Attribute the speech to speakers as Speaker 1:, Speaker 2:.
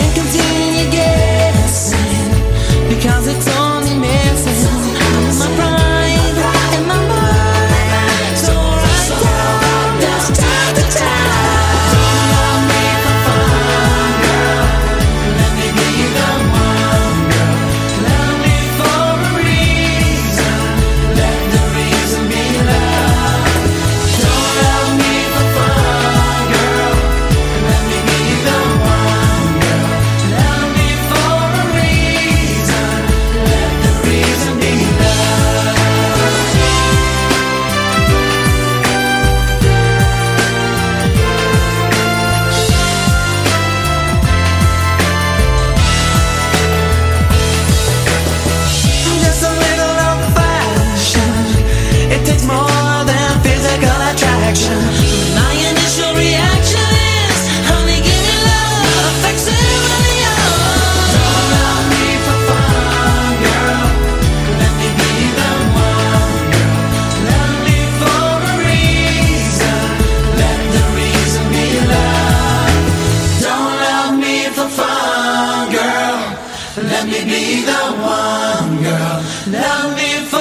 Speaker 1: can't continue the fun, girl. Let me be the one, girl. Love me for